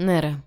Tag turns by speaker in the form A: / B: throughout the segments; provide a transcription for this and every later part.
A: Нера.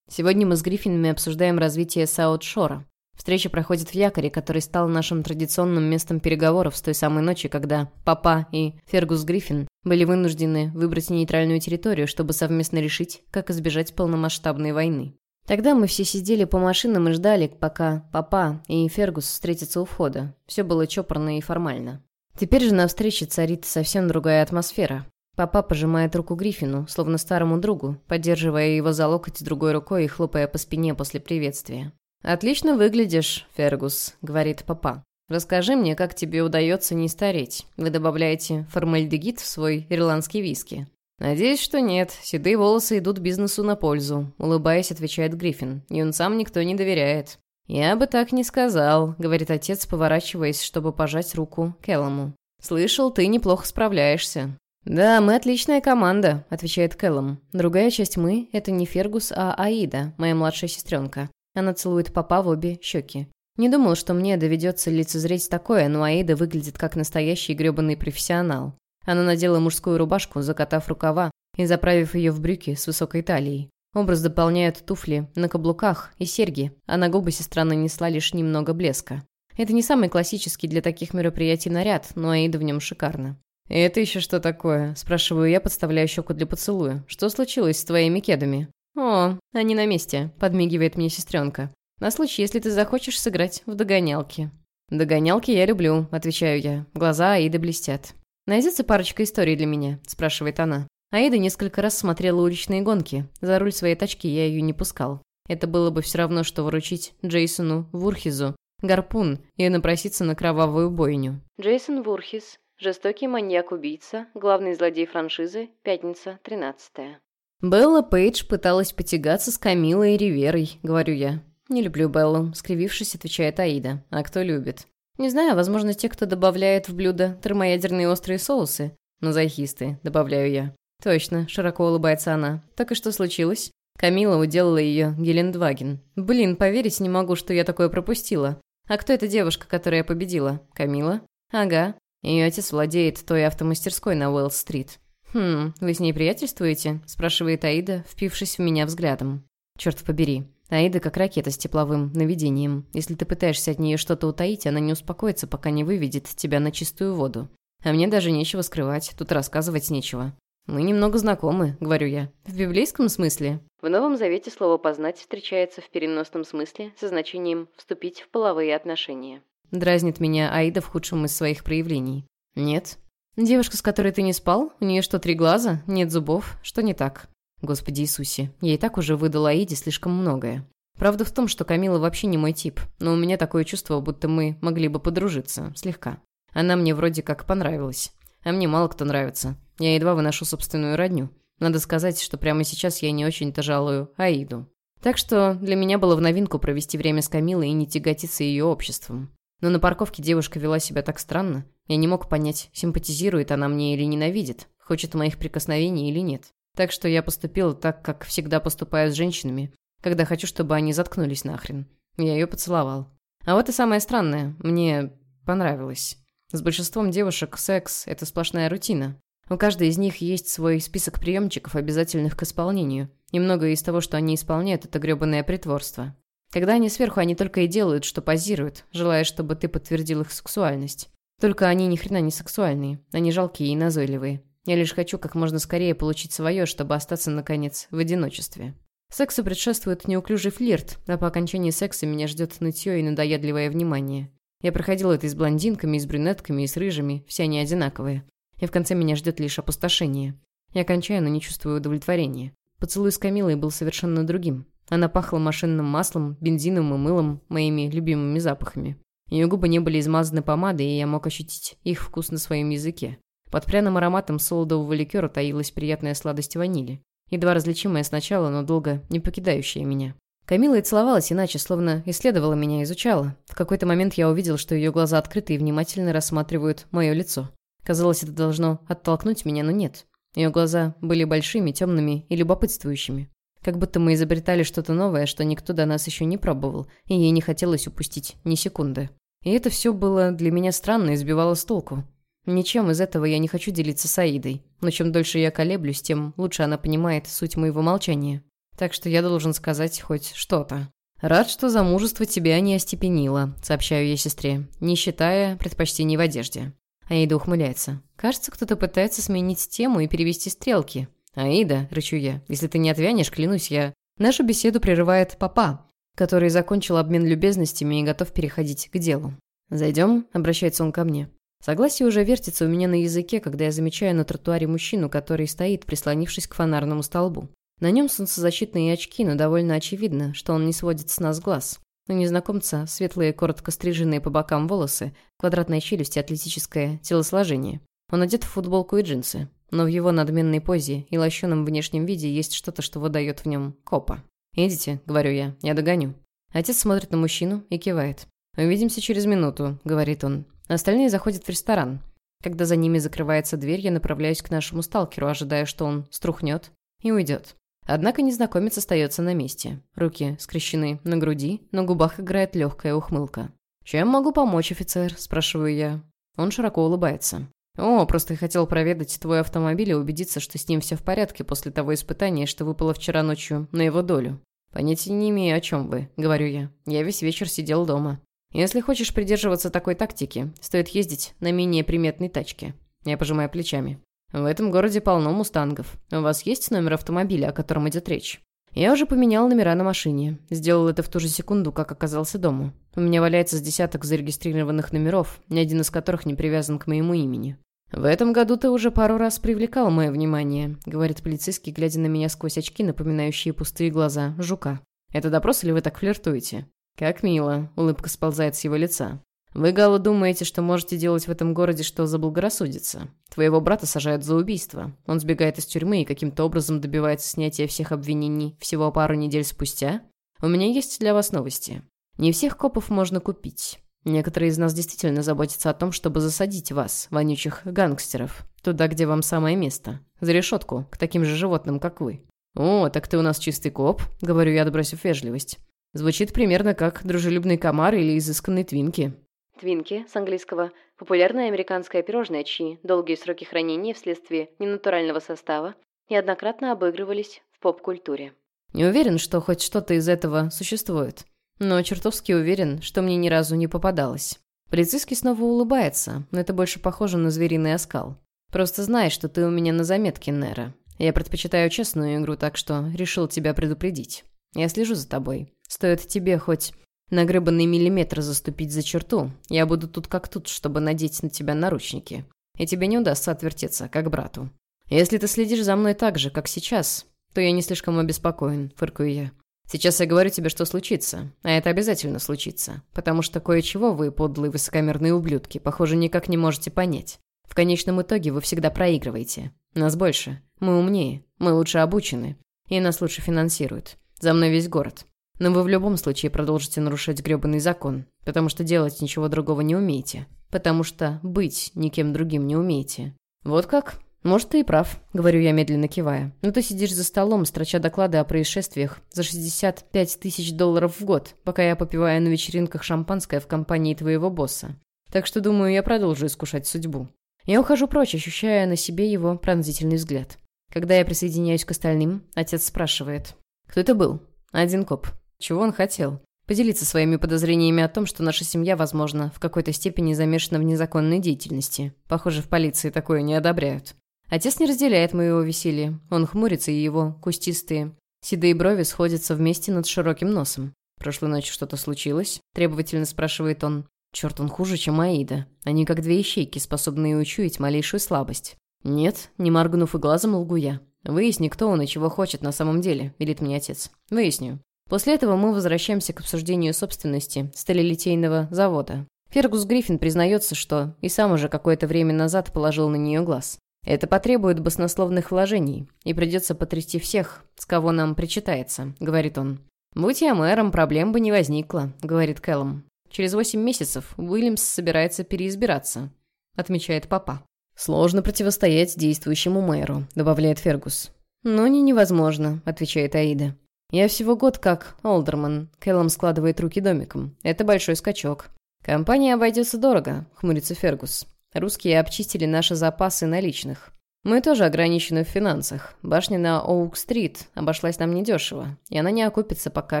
A: Сегодня мы с Гриффинами обсуждаем развитие Саут-Шора. Встреча проходит в якоре, который стал нашим традиционным местом переговоров с той самой ночи, когда папа и Фергус Гриффин были вынуждены выбрать нейтральную территорию, чтобы совместно решить, как избежать полномасштабной войны. Тогда мы все сидели по машинам и ждали, пока папа и Фергус встретятся у входа. Все было чопорно и формально. Теперь же на встрече царит совсем другая атмосфера. Папа пожимает руку Гриффину, словно старому другу, поддерживая его за локоть другой рукой и хлопая по спине после приветствия. «Отлично выглядишь, Фергус», — говорит папа. «Расскажи мне, как тебе удается не стареть. Вы добавляете формальдегид в свой ирландский виски». «Надеюсь, что нет. Седые волосы идут бизнесу на пользу», — улыбаясь, отвечает Гриффин. «Юнцам никто не доверяет». «Я бы так не сказал», — говорит отец, поворачиваясь, чтобы пожать руку Келлому. «Слышал, ты неплохо справляешься. «Да, мы отличная команда», — отвечает Кэллом. Другая часть «мы» — это не Фергус, а Аида, моя младшая сестренка. Она целует папа в обе щеки. Не думал, что мне доведется лицезреть такое, но Аида выглядит как настоящий грёбаный профессионал. Она надела мужскую рубашку, закатав рукава и заправив ее в брюки с высокой талией. Образ дополняют туфли на каблуках и серьги, а на губы сестра нанесла лишь немного блеска. Это не самый классический для таких мероприятий наряд, но Аида в нем шикарна. «И это еще что такое?» – спрашиваю я, подставляя щеку для поцелуя. «Что случилось с твоими кедами?» «О, они на месте», – подмигивает мне сестренка. «На случай, если ты захочешь сыграть в догонялки». «Догонялки я люблю», – отвечаю я. Глаза Аиды блестят. «Найдется парочка историй для меня?» – спрашивает она. Аида несколько раз смотрела уличные гонки. За руль своей тачки я ее не пускал. Это было бы все равно, что вручить Джейсону Вурхизу гарпун и напроситься на кровавую бойню. Джейсон Вурхиз Жестокий маньяк-убийца, главный злодей франшизы, пятница, 13 «Белла Пейдж пыталась потягаться с Камилой и Риверой», — говорю я. «Не люблю Беллу», — скривившись, отвечает Аида. «А кто любит?» «Не знаю, возможно, те, кто добавляет в блюдо термоядерные острые соусы. Мазохисты», — добавляю я. «Точно», — широко улыбается она. «Так и что случилось?» Камила уделала ее Гелендваген. «Блин, поверить не могу, что я такое пропустила. А кто эта девушка, которая победила? Камила?» «Ага. Ее отец владеет той автомастерской на Уэлл-стрит. «Хм, вы с ней приятельствуете?» – спрашивает Аида, впившись в меня взглядом. «Черт побери. Аида как ракета с тепловым наведением. Если ты пытаешься от нее что-то утаить, она не успокоится, пока не выведет тебя на чистую воду. А мне даже нечего скрывать, тут рассказывать нечего. «Мы немного знакомы», — говорю я. «В библейском смысле?» В Новом Завете слово «познать» встречается в переносном смысле со значением «вступить в половые отношения». Дразнит меня Аида в худшем из своих проявлений. Нет. Девушка, с которой ты не спал? У нее что, три глаза? Нет зубов? Что не так? Господи Иисусе, я и так уже выдала Аиде слишком многое. Правда в том, что Камила вообще не мой тип, но у меня такое чувство, будто мы могли бы подружиться, слегка. Она мне вроде как понравилась. А мне мало кто нравится. Я едва выношу собственную родню. Надо сказать, что прямо сейчас я не очень-то жалую Аиду. Так что для меня было в новинку провести время с Камилой и не тяготиться ее обществом. Но на парковке девушка вела себя так странно. Я не мог понять, симпатизирует она мне или ненавидит, хочет моих прикосновений или нет. Так что я поступил так, как всегда поступаю с женщинами, когда хочу, чтобы они заткнулись нахрен. Я ее поцеловал. А вот и самое странное, мне понравилось. С большинством девушек секс – это сплошная рутина. У каждой из них есть свой список приемчиков, обязательных к исполнению. И многое из того, что они исполняют, это грёбаное притворство. Когда они сверху, они только и делают, что позируют, желая, чтобы ты подтвердил их сексуальность. Только они ни хрена не сексуальные, они жалкие и назойливые. Я лишь хочу как можно скорее получить свое, чтобы остаться, наконец, в одиночестве. Сексу предшествует неуклюжий флирт, а по окончании секса меня ждет нытье и надоедливое внимание. Я проходила это и с блондинками, и с брюнетками, и с рыжими, все они одинаковые. И в конце меня ждет лишь опустошение. Я кончаю, но не чувствую удовлетворения. Поцелуй с Камилой был совершенно другим. Она пахла машинным маслом, бензином и мылом, моими любимыми запахами. Ее губы не были измазаны помадой, и я мог ощутить их вкус на своем языке. Под пряным ароматом солодового ликера таилась приятная сладость ванили. Едва различимая сначала, но долго не покидающая меня. Камила и целовалась иначе, словно исследовала меня, изучала. В какой-то момент я увидел, что ее глаза открыты и внимательно рассматривают мое лицо. Казалось, это должно оттолкнуть меня, но нет. Ее глаза были большими, темными и любопытствующими. Как будто мы изобретали что-то новое, что никто до нас еще не пробовал, и ей не хотелось упустить ни секунды. И это все было для меня странно и сбивало с толку. Ничем из этого я не хочу делиться с Аидой, но чем дольше я колеблюсь, тем лучше она понимает суть моего молчания. Так что я должен сказать хоть что-то. «Рад, что замужество тебя не остепенило», — сообщаю я сестре, не считая предпочтений в одежде. Аида ухмыляется. «Кажется, кто-то пытается сменить тему и перевести стрелки». «Аида», — рычу я, — «если ты не отвянешь, клянусь я». Нашу беседу прерывает папа, который закончил обмен любезностями и готов переходить к делу. «Зайдем?» — обращается он ко мне. Согласие уже вертится у меня на языке, когда я замечаю на тротуаре мужчину, который стоит, прислонившись к фонарному столбу. На нем солнцезащитные очки, но довольно очевидно, что он не сводит с нас глаз. У незнакомца светлые, коротко стриженные по бокам волосы, квадратная челюсть и атлетическое телосложение. Он одет в футболку и джинсы, но в его надменной позе и лощеном внешнем виде есть что-то, что выдает в нем копа. «Идите», — говорю я, — «я догоню». Отец смотрит на мужчину и кивает. «Увидимся через минуту», — говорит он. Остальные заходят в ресторан. Когда за ними закрывается дверь, я направляюсь к нашему сталкеру, ожидая, что он струхнет и уйдет. Однако незнакомец остается на месте. Руки скрещены на груди, на губах играет легкая ухмылка. «Чем могу помочь, офицер?» – спрашиваю я. Он широко улыбается. «О, просто хотел проведать твой автомобиль и убедиться, что с ним все в порядке после того испытания, что выпало вчера ночью на его долю. Понятия не имею, о чем вы», — говорю я. «Я весь вечер сидел дома. Если хочешь придерживаться такой тактики, стоит ездить на менее приметной тачке». Я пожимаю плечами. В этом городе полно мустангов. У вас есть номер автомобиля, о котором идет речь? Я уже поменял номера на машине. Сделал это в ту же секунду, как оказался дома. У меня валяется с десяток зарегистрированных номеров, ни один из которых не привязан к моему имени. «В этом году ты уже пару раз привлекал мое внимание», — говорит полицейский, глядя на меня сквозь очки, напоминающие пустые глаза жука. «Это допрос или вы так флиртуете?» «Как мило», — улыбка сползает с его лица. Вы, Гала, думаете, что можете делать в этом городе, что заблагорассудится. Твоего брата сажают за убийство. Он сбегает из тюрьмы и каким-то образом добивается снятия всех обвинений всего пару недель спустя. У меня есть для вас новости. Не всех копов можно купить. Некоторые из нас действительно заботятся о том, чтобы засадить вас, вонючих гангстеров, туда, где вам самое место. За решетку, к таким же животным, как вы. «О, так ты у нас чистый коп», — говорю я, отбросив вежливость. Звучит примерно как дружелюбный комар или изысканный твинки.
B: Твинки, с английского, популярное американское пирожное, чьи долгие сроки хранения вследствие ненатурального состава неоднократно обыгрывались в поп-культуре.
A: Не уверен, что хоть что-то из этого существует, но чертовски уверен, что мне ни разу не попадалось. Полицейский снова улыбается, но это больше похоже на звериный оскал. Просто знай, что ты у меня на заметке, Нера. Я предпочитаю честную игру, так что решил тебя предупредить. Я слежу за тобой. Стоит тебе хоть на гребаный миллиметр заступить за черту, я буду тут как тут, чтобы надеть на тебя наручники. И тебе не удастся отвертеться, как брату. Если ты следишь за мной так же, как сейчас, то я не слишком обеспокоен, фыркаю я. Сейчас я говорю тебе, что случится, а это обязательно случится, потому что кое-чего вы, подлые высокомерные ублюдки, похоже, никак не можете понять. В конечном итоге вы всегда проигрываете. Нас больше, мы умнее, мы лучше обучены, и нас лучше финансируют. За мной весь город. Но вы в любом случае продолжите нарушать грёбаный закон, потому что делать ничего другого не умеете. потому что быть никем другим не умеете. Вот как? Может, ты и прав, говорю я, медленно кивая. Но ты сидишь за столом, строча доклады о происшествиях за 65 тысяч долларов в год, пока я попиваю на вечеринках шампанское в компании твоего босса. Так что, думаю, я продолжу искушать судьбу. Я ухожу прочь, ощущая на себе его пронзительный взгляд. Когда я присоединяюсь к остальным, отец спрашивает. «Кто это был?» «Один коп. Чего он хотел? Поделиться своими подозрениями о том, что наша семья, возможно, в какой-то степени замешана в незаконной деятельности. Похоже, в полиции такое не одобряют. Отец не разделяет моего веселья. Он хмурится, и его кустистые, седые брови сходятся вместе над широким носом. «Прошлой ночью что-то случилось?» – требовательно спрашивает он. Черт, он хуже, чем Аида. Они как две ищейки, способные учуять малейшую слабость. «Нет», – не моргнув и глазом, лгу я. «Выясни, кто он и чего хочет на самом деле», – велит мне отец. «Выясню. После этого мы возвращаемся к обсуждению собственности сталелитейного завода. Фергус Гриффин признается, что и сам уже какое-то время назад положил на нее глаз. Это потребует баснословных вложений, и придется потрясти всех, с кого нам причитается», — говорит он. «Будь я мэром, проблем бы не возникло», — говорит Кэллом. «Через восемь месяцев Уильямс собирается переизбираться», — отмечает папа. «Сложно противостоять действующему мэру», — добавляет Фергус. «Но не невозможно», — отвечает Аида. «Я всего год как Олдерман», — Кэллом складывает руки домиком. «Это большой скачок». «Компания обойдется дорого», — хмурится Фергус. Русские обчистили наши запасы наличных. Мы тоже ограничены в финансах. Башня на Оук-стрит обошлась нам недешево, и она не окупится, пока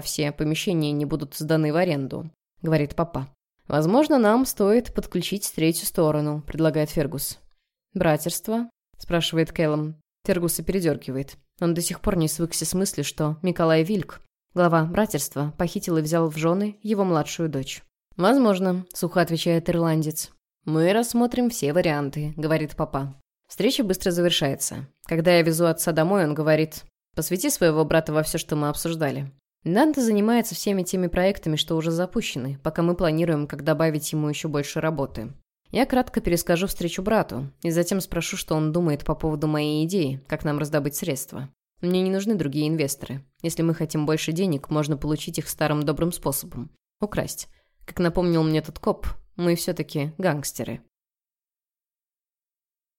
A: все помещения не будут сданы в аренду», — говорит папа. «Возможно, нам стоит подключить третью сторону», — предлагает Фергус. «Братерство?» — спрашивает Кэллом. Фергуса передергивает. Он до сих пор не свыкся с мыслью, что Николай Вильк, глава братерства, похитил и взял в жены его младшую дочь. «Возможно», — сухо отвечает ирландец. «Мы рассмотрим все варианты», — говорит папа. Встреча быстро завершается. Когда я везу отца домой, он говорит, «Посвяти своего брата во все, что мы обсуждали». Данте занимается всеми теми проектами, что уже запущены, пока мы планируем, как добавить ему еще больше работы. Я кратко перескажу встречу брату, и затем спрошу, что он думает по поводу моей идеи, как нам раздобыть средства. Мне не нужны другие инвесторы. Если мы хотим больше денег, можно получить их старым добрым способом. Украсть. Как напомнил мне тот коп, мы все-таки гангстеры.